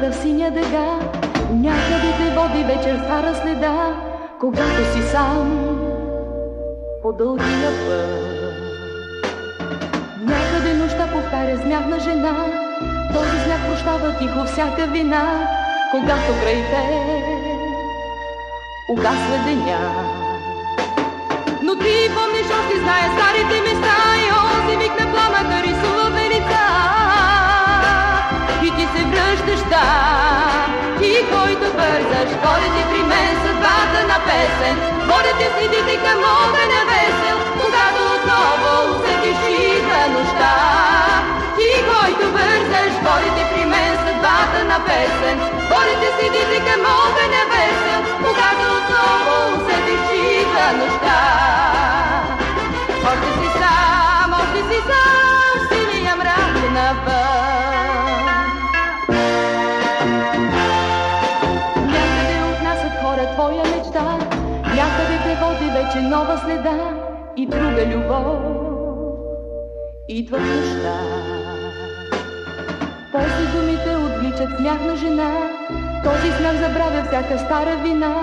сграда в синя дъга, някъде те води вечер стара следа, когато си сам по дългия път. Някъде нощта повтаря смях на жена, този смях прощава тихо всяка вина, когато край те угасва деня. Но ти помниш още знае старите се връщаш там, ти който бързаш, ходите при мен съдбата на песен, водите следите към огъня весел, когато отново усетиш идва нощта. Ти който бързаш, водите при мен съдбата на песен, водите следите към огъня мечта, някъде те води вече нова следа и друга любов. Идва в нощта. После думите отвличат смях на жена, този смях забравя всяка стара вина,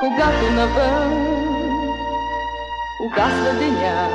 когато навън угасва деня.